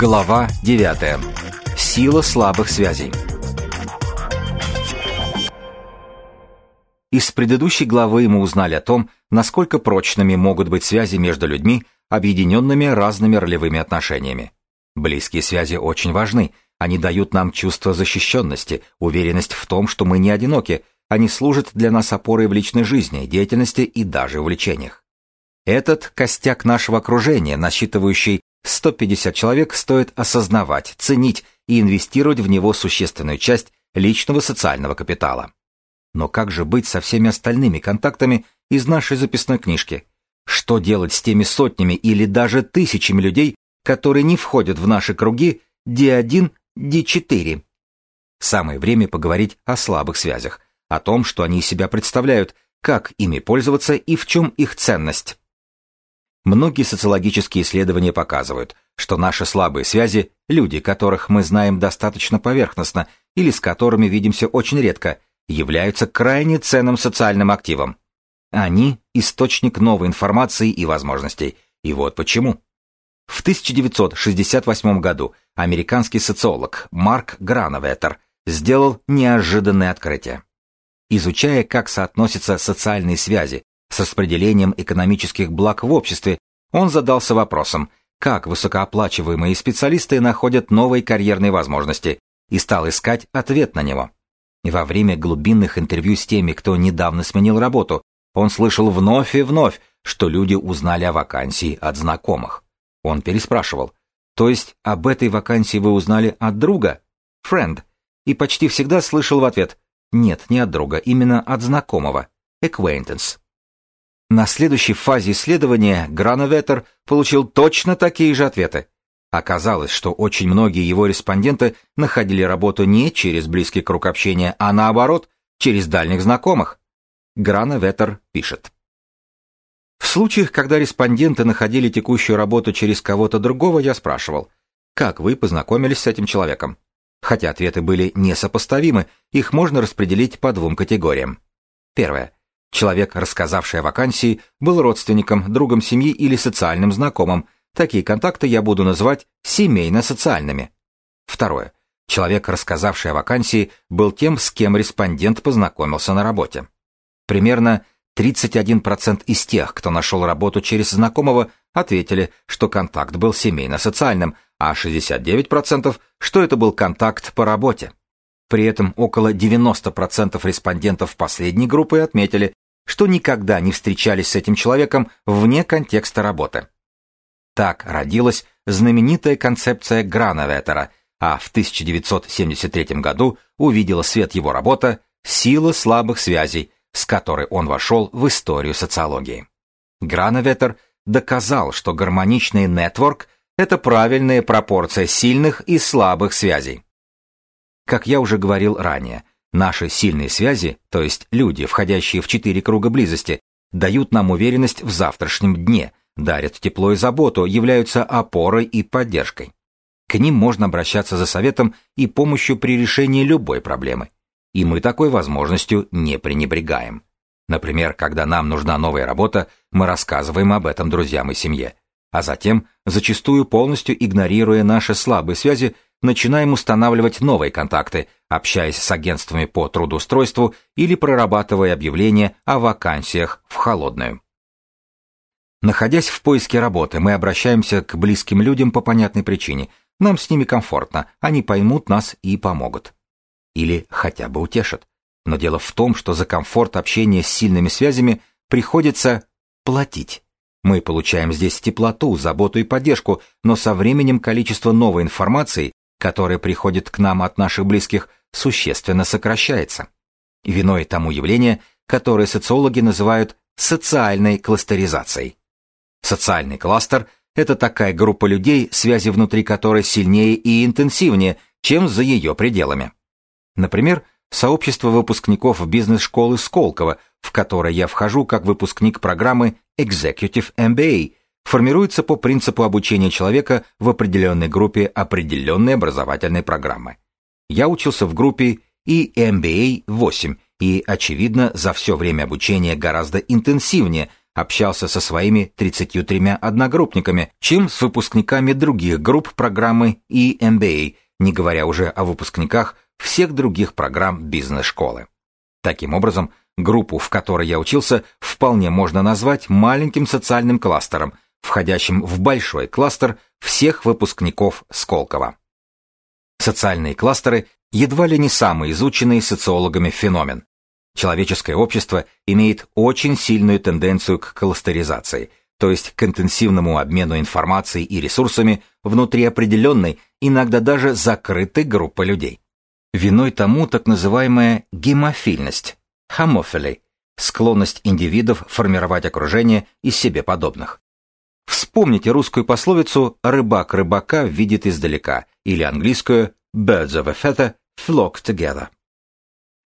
Глава 9. Сила слабых связей. Из предыдущей главы мы узнали о том, насколько прочными могут быть связи между людьми, объединенными разными ролевыми отношениями. Близкие связи очень важны, они дают нам чувство защищенности, уверенность в том, что мы не одиноки, они служат для нас опорой в личной жизни, деятельности и даже увлечениях. Этот костяк нашего окружения, насчитывающий 150 человек, стоит осознавать, ценить и инвестировать в него существенную часть личного социального капитала. Но как же быть со всеми остальными контактами из нашей записной книжки? Что делать с теми сотнями или даже тысячами людей, которые не входят в наши круги D1, D4? Самое время поговорить о слабых связях, о том, что они из себя представляют, как ими пользоваться и в чем их ценность. Многие социологические исследования показывают, что наши слабые связи, люди, которых мы знаем достаточно поверхностно или с которыми видимся очень редко, являются крайне ценным социальным активом. Они – источник новой информации и возможностей. И вот почему. В 1968 году американский социолог Марк Грановетер сделал неожиданное открытие. Изучая, как соотносятся социальные связи с распределением экономических благ в обществе, он задался вопросом, как высокооплачиваемые специалисты находят новые карьерные возможности, и стал искать ответ на него. Во время глубинных интервью с теми, кто недавно сменил работу, он слышал вновь и вновь, что люди узнали о вакансии от знакомых. Он переспрашивал, то есть об этой вакансии вы узнали от друга? Friend. И почти всегда слышал в ответ, нет, не от друга, именно от знакомого. Acquaintance. На следующей фазе исследования Грановетер получил точно такие же ответы. Оказалось, что очень многие его респонденты находили работу не через близкий круг общения, а наоборот, через дальних знакомых. Грановетер пишет. В случаях, когда респонденты находили текущую работу через кого-то другого, я спрашивал, как вы познакомились с этим человеком? Хотя ответы были несопоставимы, их можно распределить по двум категориям. Первое. Человек, рассказавший о вакансии, был родственником, другом семьи или социальным знакомым. Такие контакты я буду называть семейно-социальными. Второе. Человек, рассказавший о вакансии, был тем, с кем респондент познакомился на работе. Примерно 31% из тех, кто нашел работу через знакомого, ответили, что контакт был семейно-социальным, а 69% что это был контакт по работе. При этом около 90% респондентов последней группы отметили, что никогда не встречались с этим человеком вне контекста работы. Так родилась знаменитая концепция Грановетера, а в 1973 году увидела свет его работа «Сила слабых связей», с которой он вошел в историю социологии. Грановетер доказал, что гармоничный нетворк – это правильная пропорция сильных и слабых связей. Как я уже говорил ранее, наши сильные связи, то есть люди, входящие в четыре круга близости, дают нам уверенность в завтрашнем дне, дарят тепло и заботу, являются опорой и поддержкой. К ним можно обращаться за советом и помощью при решении любой проблемы. И мы такой возможностью не пренебрегаем. Например, когда нам нужна новая работа, мы рассказываем об этом друзьям и семье. А затем, зачастую полностью игнорируя наши слабые связи, начинаем устанавливать новые контакты, общаясь с агентствами по трудоустройству или прорабатывая объявления о вакансиях в холодную. Находясь в поиске работы, мы обращаемся к близким людям по понятной причине. Нам с ними комфортно, они поймут нас и помогут. Или хотя бы утешат. Но дело в том, что за комфорт общения с сильными связями приходится платить. Мы получаем здесь теплоту, заботу и поддержку, но со временем количество новой информации, которое приходит к нам от наших близких, существенно сокращается. Виной тому явление, которое социологи называют социальной кластеризацией. Социальный кластер – это такая группа людей, связи внутри которой сильнее и интенсивнее, чем за ее пределами. Например, сообщество выпускников бизнес-школы Сколково, в которое я вхожу как выпускник программы Executive MBA, формируется по принципу обучения человека в определенной группе определенной образовательной программы. Я учился в группе EMBA 8 и, очевидно, за все время обучения гораздо интенсивнее, общался со своими 33 одногруппниками, чем с выпускниками других групп программы EMBA, не говоря уже о выпускниках всех других программ бизнес-школы. Таким образом, группу, в которой я учился, вполне можно назвать маленьким социальным кластером, входящим в большой кластер всех выпускников Сколково. Социальные кластеры едва ли не самый изученный социологами феномен. Человеческое общество имеет очень сильную тенденцию к кластеризации, то есть к интенсивному обмену информацией и ресурсами внутри определенной, иногда даже закрытой группы людей. Виной тому так называемая гемофильность, хамофили, склонность индивидов формировать окружение из себе подобных. Вспомните русскую пословицу «рыбак рыбака видит издалека» или английскую «birds of a feather flock together».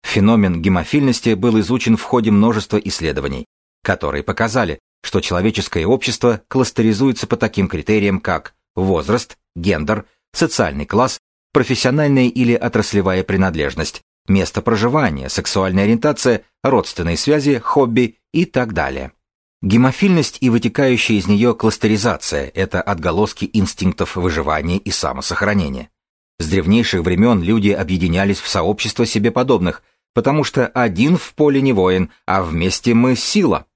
Феномен гемофильности был изучен в ходе множества исследований, которые показали, что человеческое общество кластеризуется по таким критериям, как возраст, гендер, социальный класс, профессиональная или отраслевая принадлежность, место проживания, сексуальная ориентация, родственные связи, хобби и так далее. Гемофильность и вытекающая из нее кластеризация – это отголоски инстинктов выживания и самосохранения. С древнейших времен люди объединялись в сообщество себе подобных, потому что один в поле не воин, а вместе мы сила.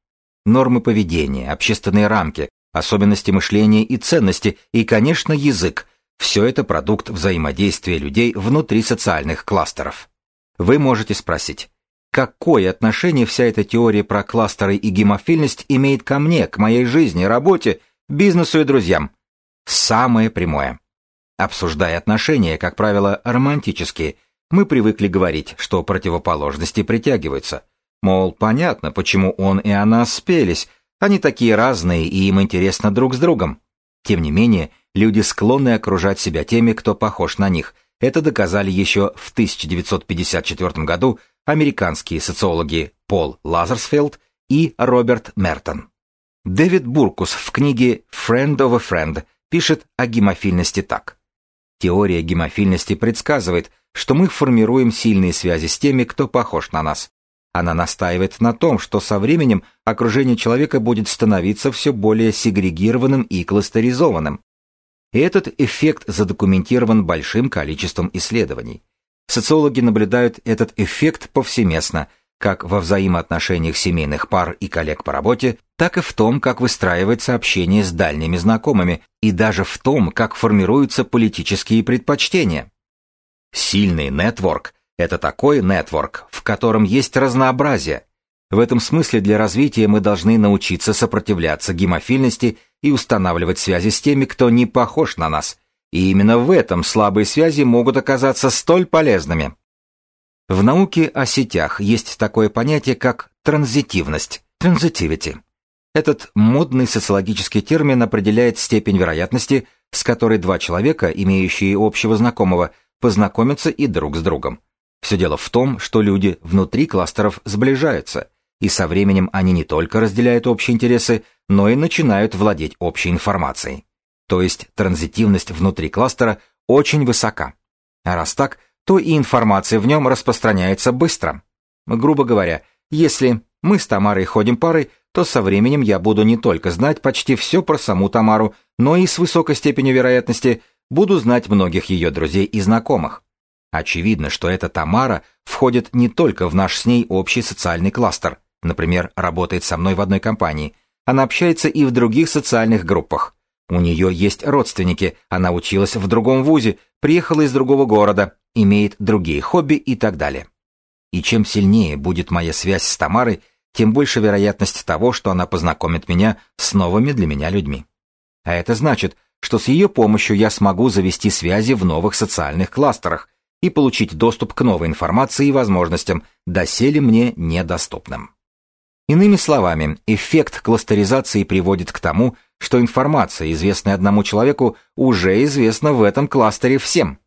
Нормы поведения, общественные рамки, особенности мышления и ценности, и, конечно, язык – все это продукт взаимодействия людей внутри социальных кластеров. Вы можете спросить, какое отношение вся эта теория про кластеры и гемофильность имеет ко мне, к моей жизни, работе, бизнесу и друзьям? Самое прямое. Обсуждая отношения, как правило, романтические, мы привыкли говорить, что противоположности притягиваются. Мол, понятно, почему он и она спелись, они такие разные, и им интересно друг с другом. Тем не менее, люди склонны окружать себя теми, кто похож на них. Это доказали еще в 1954 году американские социологи Пол Лазерсфилд и Роберт Мертон. Дэвид Буркус в книге «Friend of a Friend» пишет о гомофильности так. Теория гомофильности предсказывает, что мы формируем сильные связи с теми, кто похож на нас. Она настаивает на том, что со временем окружение человека будет становиться все более сегрегированным и кластеризованным. Этот эффект задокументирован большим количеством исследований. Социологи наблюдают этот эффект повсеместно, как во взаимоотношениях семейных пар и коллег по работе, так и в том, как выстраивается общение с дальними знакомыми, и даже в том, как формируются политические предпочтения. Сильный нетворк – это такой нетворк, в котором есть разнообразие. В этом смысле для развития мы должны научиться сопротивляться гемофильности и устанавливать связи с теми, кто не похож на нас. И именно в этом слабые связи могут оказаться столь полезными. В науке о сетях есть такое понятие, как транзитивность, transitivity. Этот модный социологический термин определяет степень вероятности, с которой два человека, имеющие общего знакомого, познакомиться и друг с другом. Все дело в том, что люди внутри кластеров сближаются, и со временем они не только разделяют общие интересы, но и начинают владеть общей информацией. То есть транзитивность внутри кластера очень высока. А раз так, то и информация в нем распространяется быстро. Грубо говоря, если мы с Тамарой ходим парой, то со временем я буду не только знать почти все про саму Тамару, но и с высокой степенью вероятности буду знать многих ее друзей и знакомых. Очевидно, что эта Тамара входит не только в наш с ней общий социальный кластер, например, работает со мной в одной компании, она общается и в других социальных группах. У нее есть родственники, она училась в другом вузе, приехала из другого города, имеет другие хобби и так далее. И чем сильнее будет моя связь с Тамарой, тем больше вероятность того, что она познакомит меня с новыми для меня людьми. А это значит, что с ее помощью я смогу завести связи в новых социальных кластерах и получить доступ к новой информации и возможностям, доселе мне недоступным. Иными словами, эффект кластеризации приводит к тому, что информация, известная одному человеку, уже известна в этом кластере всем.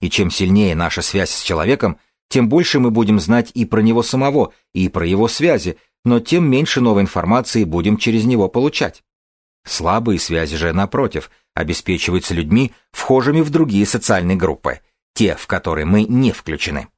И чем сильнее наша связь с человеком, тем больше мы будем знать и про него самого, и про его связи, но тем меньше новой информации будем через него получать. Слабые связи же, напротив, обеспечиваются людьми, вхожими в другие социальные группы, те, в которые мы не включены.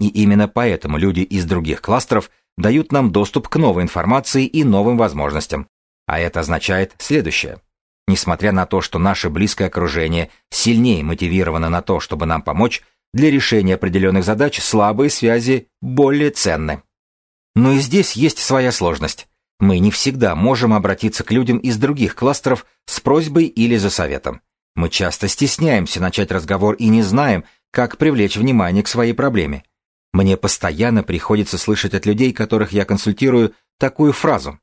И именно поэтому люди из других кластеров дают нам доступ к новой информации и новым возможностям, А это означает следующее. Несмотря на то, что наше близкое окружение сильнее мотивировано на то, чтобы нам помочь, для решения определенных задач слабые связи более ценны. Но и здесь есть своя сложность. Мы не всегда можем обратиться к людям из других кластеров с просьбой или за советом. Мы часто стесняемся начать разговор и не знаем, как привлечь внимание к своей проблеме. Мне постоянно приходится слышать от людей, которых я консультирую, такую фразу.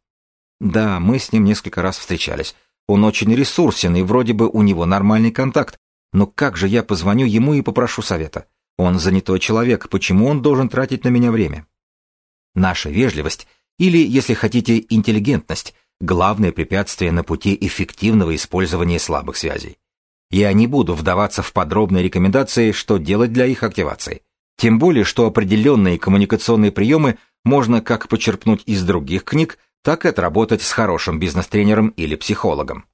Да, мы с ним несколько раз встречались. Он очень ресурсен, и вроде бы у него нормальный контакт. Но как же я позвоню ему и попрошу совета? Он занятой человек, почему он должен тратить на меня время? Наша вежливость, или, если хотите, интеллигентность, главное препятствие на пути эффективного использования слабых связей. Я не буду вдаваться в подробные рекомендации, что делать для их активации. Тем более, что определенные коммуникационные приемы можно как почерпнуть из других книг, так и отработать с хорошим бизнес-тренером или психологом.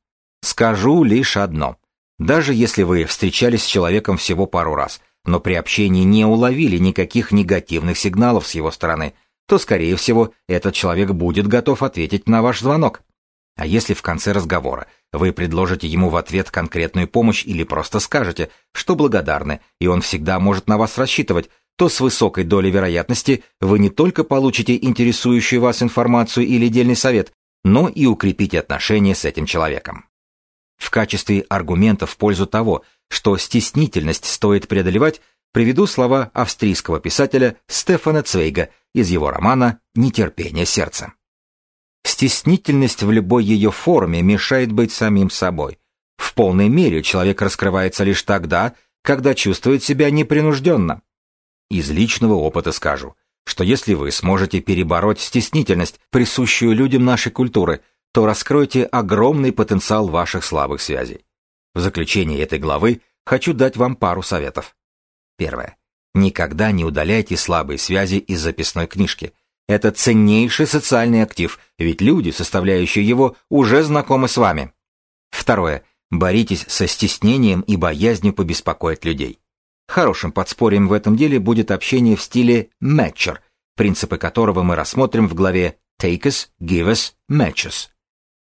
Скажу лишь одно. Даже если вы встречались с человеком всего пару раз, но при общении не уловили никаких негативных сигналов с его стороны, то, скорее всего, этот человек будет готов ответить на ваш звонок. А если в конце разговора вы предложите ему в ответ конкретную помощь или просто скажете, что благодарны, и он всегда может на вас рассчитывать, то с высокой долей вероятности вы не только получите интересующую вас информацию или дельный совет, но и укрепите отношения с этим человеком. В качестве аргумента в пользу того, что стеснительность стоит преодолевать, приведу слова австрийского писателя Стефана Цвейга из его романа «Нетерпение сердца». Стеснительность в любой ее форме мешает быть самим собой. В полной мере человек раскрывается лишь тогда, когда чувствует себя непринужденно. Из личного опыта скажу, что если вы сможете перебороть стеснительность, присущую людям нашей культуры, то раскроете огромный потенциал ваших слабых связей. В заключение этой главы хочу дать вам пару советов. Первое. Никогда не удаляйте слабые связи из записной книжки – это ценнейший социальный актив, ведь люди, составляющие его, уже знакомы с вами. Второе. Боритесь со стеснением и боязнью побеспокоить людей. Хорошим подспорьем в этом деле будет общение в стиле matcher, принципы которого мы рассмотрим в главе Take us, Give us, Matches.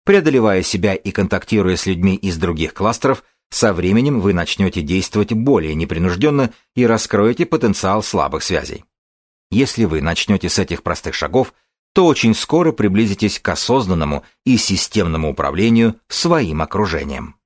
Преодолевая себя и контактируя с людьми из других кластеров, со временем вы начнете действовать более непринужденно и раскроете потенциал слабых связей. Если вы начнете с этих простых шагов, то очень скоро приблизитесь к осознанному и системному управлению своим окружением.